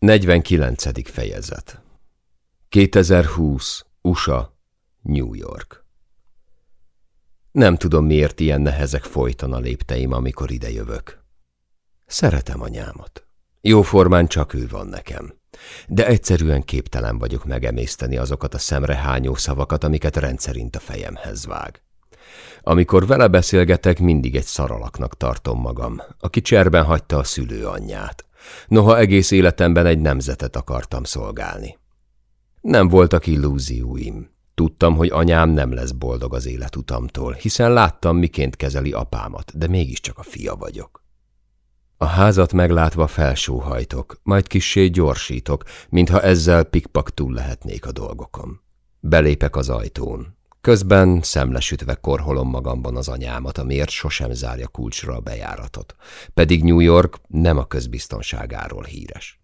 49. fejezet 2020. USA, New York Nem tudom, miért ilyen nehezek folyton a lépteim, amikor idejövök. Szeretem anyámat. Jóformán csak ő van nekem. De egyszerűen képtelen vagyok megemészteni azokat a szemrehányó szavakat, amiket rendszerint a fejemhez vág. Amikor vele beszélgetek, mindig egy szaralaknak tartom magam, aki cserben hagyta a szülő anyját noha egész életemben egy nemzetet akartam szolgálni. Nem voltak illúzióim. Tudtam, hogy anyám nem lesz boldog az életutamtól, hiszen láttam, miként kezeli apámat, de mégiscsak a fia vagyok. A házat meglátva felsóhajtok, majd kissé gyorsítok, mintha ezzel pikpak túl lehetnék a dolgokon. Belépek az ajtón. Közben szemlesütve korholom magamban az anyámat, amiért sosem zárja kulcsra a bejáratot. Pedig New York nem a közbiztonságáról híres.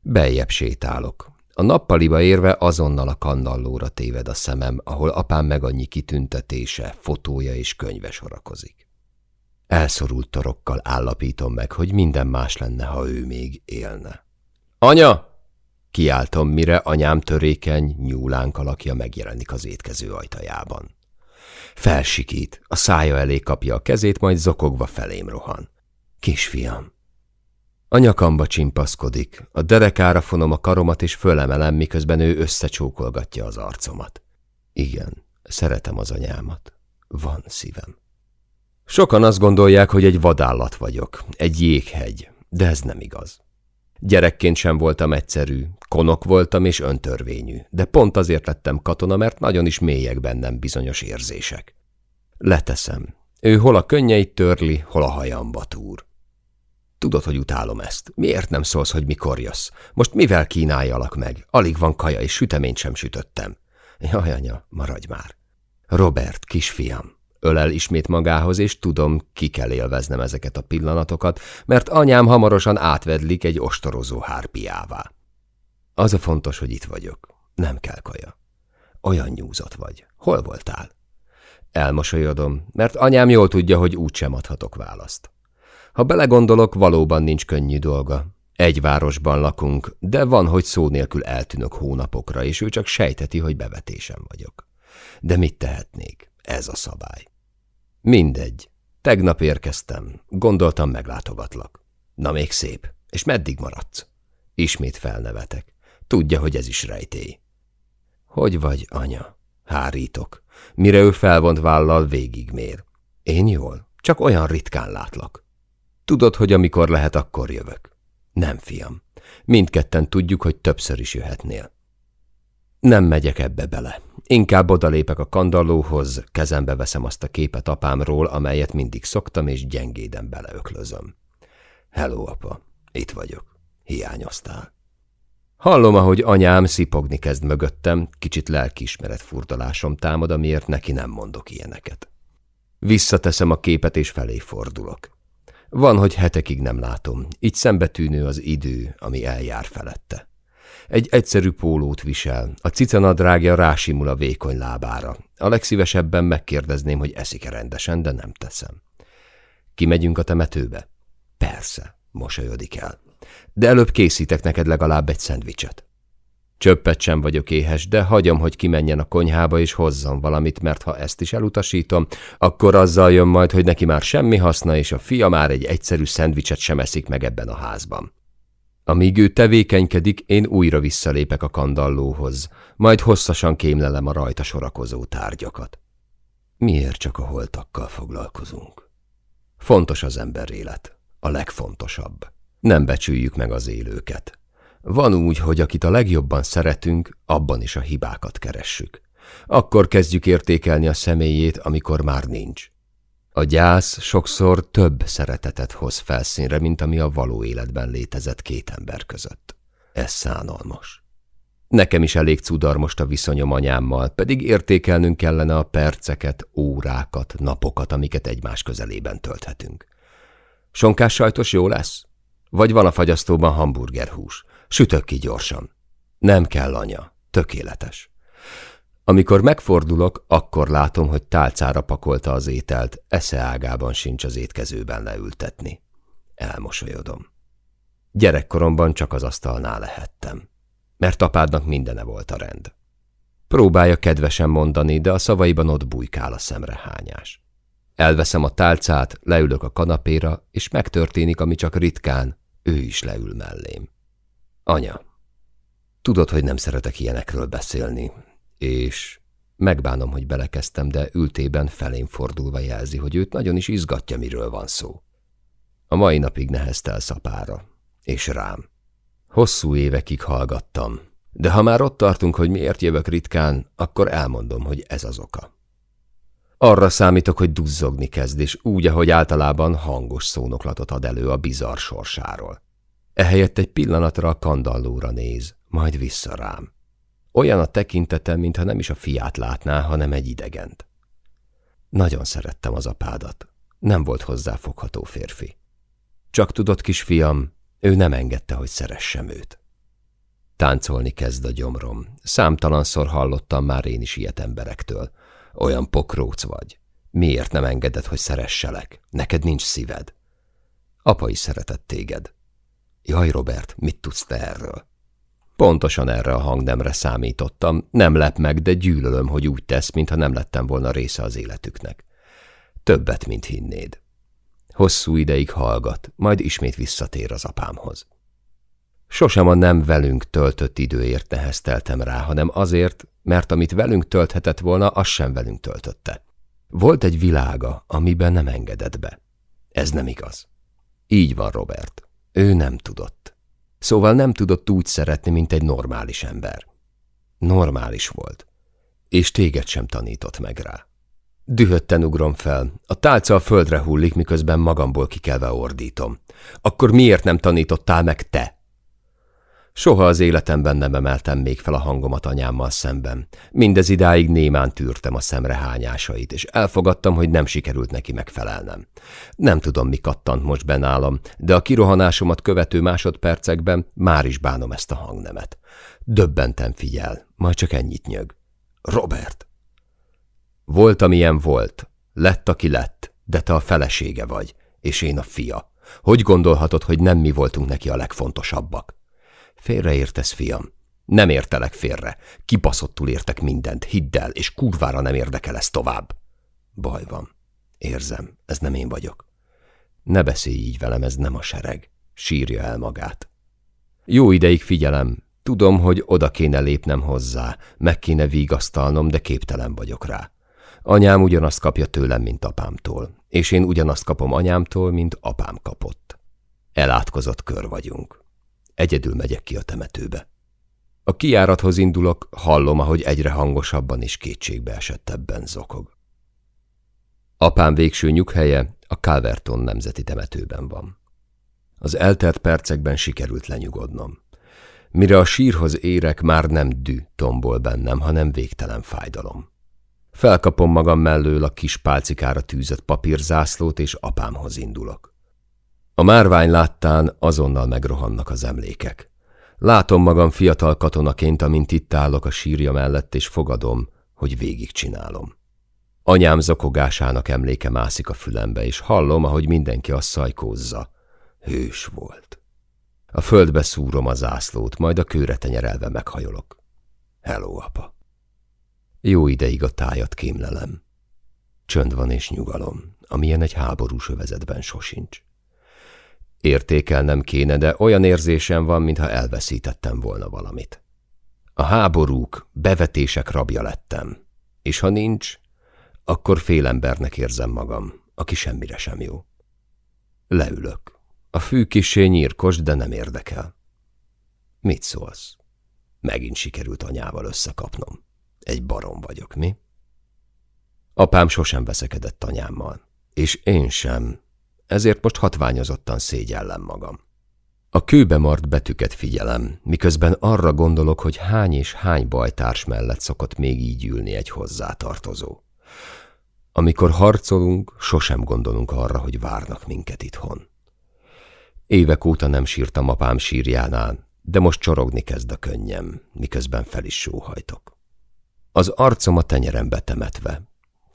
Beljebb sétálok. A nappaliba érve azonnal a kandallóra téved a szemem, ahol apám meg annyi kitüntetése, fotója és könyve sorakozik. Elszorult torokkal állapítom meg, hogy minden más lenne, ha ő még élne. Anya! Kiáltom, mire anyám törékeny, nyúlánk alakja megjelenik az étkező ajtajában. Felsikít, a szája elé kapja a kezét, majd zokogva felém rohan. Kisfiam. A nyakamba csimpaszkodik, a derekára fonom a karomat, és fölemelem, miközben ő összecsókolgatja az arcomat. Igen, szeretem az anyámat. Van szívem. Sokan azt gondolják, hogy egy vadállat vagyok, egy jéghegy, de ez nem igaz. Gyerekként sem voltam egyszerű, konok voltam és öntörvényű, de pont azért lettem katona, mert nagyon is mélyek bennem bizonyos érzések. Leteszem. Ő hol a könnyeit törli, hol a hajamba túr. Tudod, hogy utálom ezt. Miért nem szólsz, hogy mikor jössz? Most mivel kínáljalak meg? Alig van kaja, és süteményt sem sütöttem. Jaj, anya, maradj már. Robert, kisfiam. Ölel ismét magához, és tudom, ki kell élveznem ezeket a pillanatokat, mert anyám hamarosan átvedlik egy ostorozó hárpiává. Az a fontos, hogy itt vagyok. Nem kell kaja. Olyan nyúzott vagy. Hol voltál? Elmosolyodom, mert anyám jól tudja, hogy úgysem adhatok választ. Ha belegondolok, valóban nincs könnyű dolga. Egy városban lakunk, de van, hogy szó nélkül eltűnök hónapokra, és ő csak sejteti, hogy bevetésem vagyok. De mit tehetnék? Ez a szabály. Mindegy. Tegnap érkeztem. Gondoltam, meglátogatlak. Na még szép. És meddig maradsz? Ismét felnevetek. Tudja, hogy ez is rejtély. Hogy vagy, anya? Hárítok. Mire ő felvont vállal, végigmér. Én jól, csak olyan ritkán látlak. Tudod, hogy amikor lehet, akkor jövök. Nem, fiam. Mindketten tudjuk, hogy többször is jöhetnél. Nem megyek ebbe bele. Inkább odalépek a kandallóhoz, kezembe veszem azt a képet apámról, amelyet mindig szoktam, és gyengéden beleöklözöm. Hello, apa, itt vagyok. Hiányoztál. Hallom, ahogy anyám szipogni kezd mögöttem, kicsit lelkiismeret furdalásom támad, amiért neki nem mondok ilyeneket. Visszateszem a képet, és felé fordulok. Van, hogy hetekig nem látom, így szembetűnő az idő, ami eljár felette. Egy egyszerű pólót visel, a cicanadrágja rásimul a vékony lábára. A legszívesebben megkérdezném, hogy eszik-e rendesen, de nem teszem. Kimegyünk a temetőbe? Persze, mosolyodik el. De előbb készítek neked legalább egy szendvicset. Csöppet sem vagyok éhes, de hagyom, hogy kimenjen a konyhába és hozzon valamit, mert ha ezt is elutasítom, akkor azzal jön majd, hogy neki már semmi haszna, és a fia már egy egyszerű szendvicset sem eszik meg ebben a házban. Amíg ő tevékenykedik, én újra visszalépek a kandallóhoz, majd hosszasan kémlelem a rajta sorakozó tárgyakat. Miért csak a holtakkal foglalkozunk? Fontos az ember élet, a legfontosabb. Nem becsüljük meg az élőket. Van úgy, hogy akit a legjobban szeretünk, abban is a hibákat keressük. Akkor kezdjük értékelni a személyét, amikor már nincs. A gyász sokszor több szeretetet hoz felszínre, mint ami a való életben létezett két ember között. Ez szánalmas. Nekem is elég cudar most a viszonyom anyámmal, pedig értékelnünk kellene a perceket, órákat, napokat, amiket egymás közelében tölthetünk. Sonkás sajtos jó lesz? Vagy van a fagyasztóban hamburgerhús? Sütök ki gyorsan. Nem kell, anya. Tökéletes. Amikor megfordulok, akkor látom, hogy tálcára pakolta az ételt, esze ágában sincs az étkezőben leültetni. Elmosolyodom. Gyerekkoromban csak az asztalnál lehettem, mert apádnak mindene volt a rend. Próbálja kedvesen mondani, de a szavaiban ott bujkál a szemrehányás. Elveszem a tálcát, leülök a kanapéra, és megtörténik, ami csak ritkán, ő is leül mellém. Anya, tudod, hogy nem szeretek ilyenekről beszélni, és megbánom, hogy belekezdtem, de ültében felém fordulva jelzi, hogy őt nagyon is izgatja, miről van szó. A mai napig neheztel szapára, és rám. Hosszú évekig hallgattam, de ha már ott tartunk, hogy miért jövök ritkán, akkor elmondom, hogy ez az oka. Arra számítok, hogy duzzogni kezd, és úgy, ahogy általában hangos szónoklatot ad elő a bizarr sorsáról. Ehelyett egy pillanatra a kandallóra néz, majd vissza rám. Olyan a tekintete, mintha nem is a fiát látná, hanem egy idegent. Nagyon szerettem az apádat. Nem volt hozzáfogható férfi. Csak tudott, kisfiam, ő nem engedte, hogy szeressem őt. Táncolni kezd a gyomrom. Számtalanszor hallottam már én is ilyet emberektől. Olyan pokróc vagy. Miért nem engeded, hogy szeresselek? Neked nincs szíved. Apa is szeretett téged. Jaj, Robert, mit tudsz te erről? Pontosan erre a hangnemre számítottam. Nem lep meg, de gyűlölöm, hogy úgy tesz, mintha nem lettem volna része az életüknek. Többet, mint hinnéd. Hosszú ideig hallgat, majd ismét visszatér az apámhoz. Sosem a nem velünk töltött időért nehezteltem rá, hanem azért, mert amit velünk tölthetett volna, az sem velünk töltötte. Volt egy világa, amiben nem engedett be. Ez nem igaz. Így van, Robert. Ő nem tudott. Szóval nem tudott úgy szeretni, mint egy normális ember. Normális volt. És téged sem tanított meg rá. Dühötten ugrom fel. A tálca a földre hullik, miközben magamból kikelve ordítom. Akkor miért nem tanítottál meg te? Soha az életemben nem emeltem még fel a hangomat anyámmal szemben. Mindez idáig némán tűrtem a szemre hányásait, és elfogadtam, hogy nem sikerült neki megfelelnem. Nem tudom, mi kattant most benálam, de a kirohanásomat követő másodpercekben már is bánom ezt a hangnemet. Döbbenten figyel, majd csak ennyit nyög. Robert! Volt, amilyen volt. Lett, aki lett, de te a felesége vagy, és én a fia. Hogy gondolhatod, hogy nem mi voltunk neki a legfontosabbak? Félreértesz, fiam. Nem értelek félre. Kibaszottul értek mindent, hidd el, és kurvára nem érdekel ez tovább. Baj van. Érzem, ez nem én vagyok. Ne beszélj így velem, ez nem a sereg. Sírja el magát. Jó ideig figyelem. Tudom, hogy oda kéne lépnem hozzá, meg kéne vigasztalnom, de képtelen vagyok rá. Anyám ugyanazt kapja tőlem, mint apámtól, és én ugyanazt kapom anyámtól, mint apám kapott. Elátkozott kör vagyunk. Egyedül megyek ki a temetőbe. A kiárathoz indulok, hallom, ahogy egyre hangosabban és kétségbe esettebben zokog. Apám végső nyughelye a Calverton nemzeti temetőben van. Az eltelt percekben sikerült lenyugodnom. Mire a sírhoz érek, már nem dű tombol bennem, hanem végtelen fájdalom. Felkapom magam mellől a kis pálcikára tűzött papírzászlót, és apámhoz indulok. A márvány láttán azonnal megrohannak az emlékek. Látom magam fiatal katonaként, amint itt állok a sírja mellett, és fogadom, hogy végigcsinálom. Anyám zakogásának emléke mászik a fülembe, és hallom, ahogy mindenki a szajkózza. Hős volt. A földbe szúrom a zászlót, majd a kőre tenyerelve meghajolok. Hello, apa! Jó ideig a tájat kémlelem. Csönd van és nyugalom, amilyen egy háborús övezetben sosincs. Értékelnem kéne, de olyan érzésem van, mintha elveszítettem volna valamit. A háborúk, bevetések rabja lettem, és ha nincs, akkor félembernek érzem magam, aki semmire sem jó. Leülök. A fű kisé nyírkos, de nem érdekel. Mit szólsz? Megint sikerült anyával összekapnom. Egy barom vagyok, mi? Apám sosem veszekedett anyámmal, és én sem, ezért most hatványozottan szégyellem magam. A kőbe mart betűket figyelem, miközben arra gondolok, hogy hány és hány bajtárs mellett szokott még így ülni egy hozzátartozó. Amikor harcolunk, sosem gondolunk arra, hogy várnak minket itthon. Évek óta nem sírtam apám sírjánál, de most csorogni kezd a könnyem, miközben fel is sóhajtok. Az arcom a tenyerembe temetve.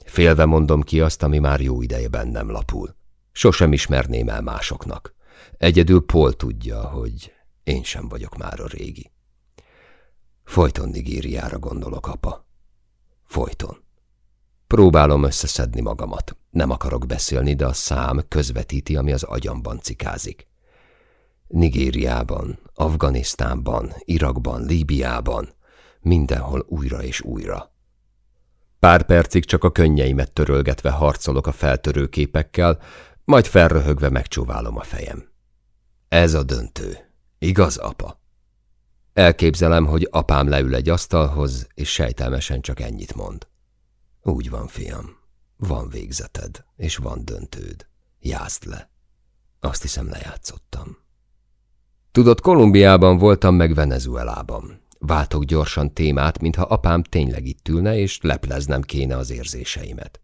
Félve mondom ki azt, ami már jó ideje bennem lapul. Sosem ismerném el másoknak. Egyedül Paul tudja, hogy én sem vagyok már a régi. Folyton Nigériára gondolok, apa. Folyton. Próbálom összeszedni magamat. Nem akarok beszélni, de a szám közvetíti, ami az agyamban cikázik. Nigériában, Afganisztánban, Irakban, Líbiában, mindenhol újra és újra. Pár percig csak a könnyeimet törölgetve harcolok a feltörő képekkel, majd felröhögve megcsóválom a fejem. Ez a döntő. Igaz, apa? Elképzelem, hogy apám leül egy asztalhoz, és sejtelmesen csak ennyit mond. Úgy van, fiam. Van végzeted, és van döntőd. Jázd le. Azt hiszem, lejátszottam. Tudod, Kolumbiában voltam meg Venezuelában. Váltok gyorsan témát, mintha apám tényleg itt ülne, és lepleznem kéne az érzéseimet.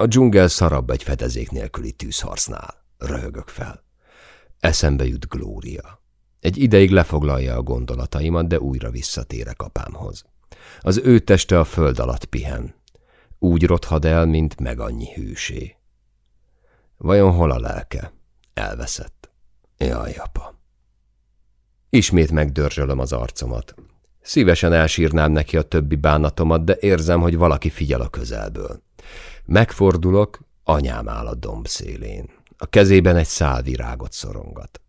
A dzsungel szarabb egy fedezék nélküli tűzharcnál. Röhögök fel. Eszembe jut Glória. Egy ideig lefoglalja a gondolataimat, de újra visszatérek apámhoz. Az ő teste a föld alatt pihen. Úgy rothad el, mint meg annyi hűsé. Vajon hol a lelke? Elveszett. Jaj, apa. Ismét megdörzsölöm az arcomat. Szívesen elsírnám neki a többi bánatomat, de érzem, hogy valaki figyel a közelből. Megfordulok, anyám áll a domb szélén. A kezében egy szál virágot szorongat.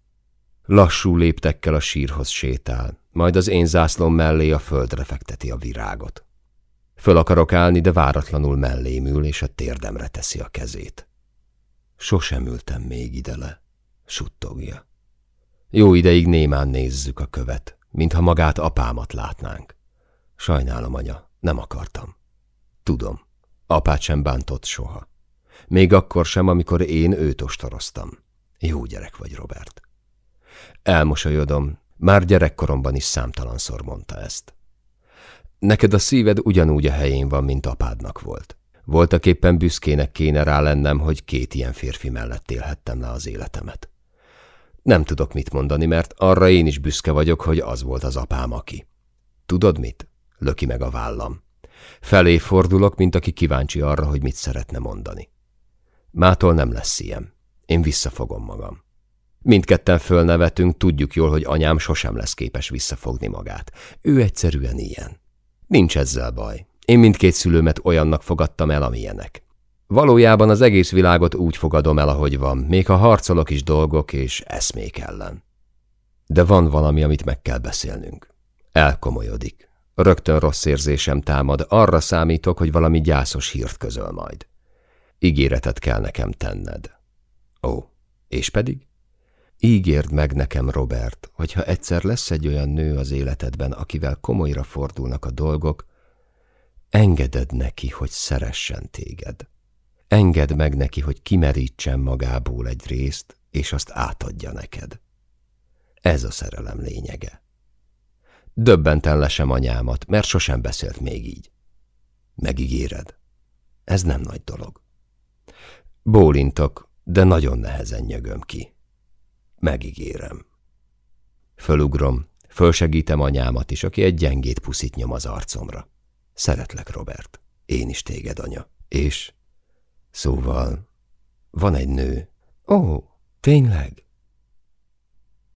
Lassú léptekkel a sírhoz sétál, majd az én zászlom mellé a földre fekteti a virágot. Föl akarok állni, de váratlanul mellém ül, és a térdemre teszi a kezét. Sosem ültem még ide le, suttogja. Jó ideig némán nézzük a követ, mintha magát apámat látnánk. Sajnálom, anya, nem akartam. Tudom, apát sem bántott soha. Még akkor sem, amikor én őt ostoroztam. Jó gyerek vagy, Robert. Elmosolyodom, már gyerekkoromban is számtalanszor mondta ezt. Neked a szíved ugyanúgy a helyén van, mint apádnak volt. Voltak éppen büszkének kéne rá lennem, hogy két ilyen férfi mellett élhettem le az életemet. Nem tudok mit mondani, mert arra én is büszke vagyok, hogy az volt az apám, aki. Tudod mit? Löki meg a vállam. Felé fordulok, mint aki kíváncsi arra, hogy mit szeretne mondani. Mától nem lesz ilyen. Én visszafogom magam. Mindketten fölnevetünk, tudjuk jól, hogy anyám sosem lesz képes visszafogni magát. Ő egyszerűen ilyen. Nincs ezzel baj. Én mindkét szülőmet olyannak fogadtam el, amilyenek. Valójában az egész világot úgy fogadom el, ahogy van, még ha harcolok is dolgok és eszmék ellen. De van valami, amit meg kell beszélnünk. Elkomolyodik. Rögtön rossz érzésem támad, arra számítok, hogy valami gyászos hírt közöl majd. Ígéretet kell nekem tenned. Ó, és pedig? Ígérd meg nekem, Robert, hogyha egyszer lesz egy olyan nő az életedben, akivel komolyra fordulnak a dolgok, engeded neki, hogy szeressen téged. Engedd meg neki, hogy kimerítsen magából egy részt, és azt átadja neked. Ez a szerelem lényege. Döbbenten lesem anyámat, mert sosem beszélt még így. Megígéred? Ez nem nagy dolog. Bólintok, de nagyon nehezen nyögöm ki. Megígérem. Fölugrom, fölsegítem anyámat is, aki egy gyengét puszit nyom az arcomra. Szeretlek, Robert. Én is téged, anya. És Szóval, van egy nő. Ó, tényleg?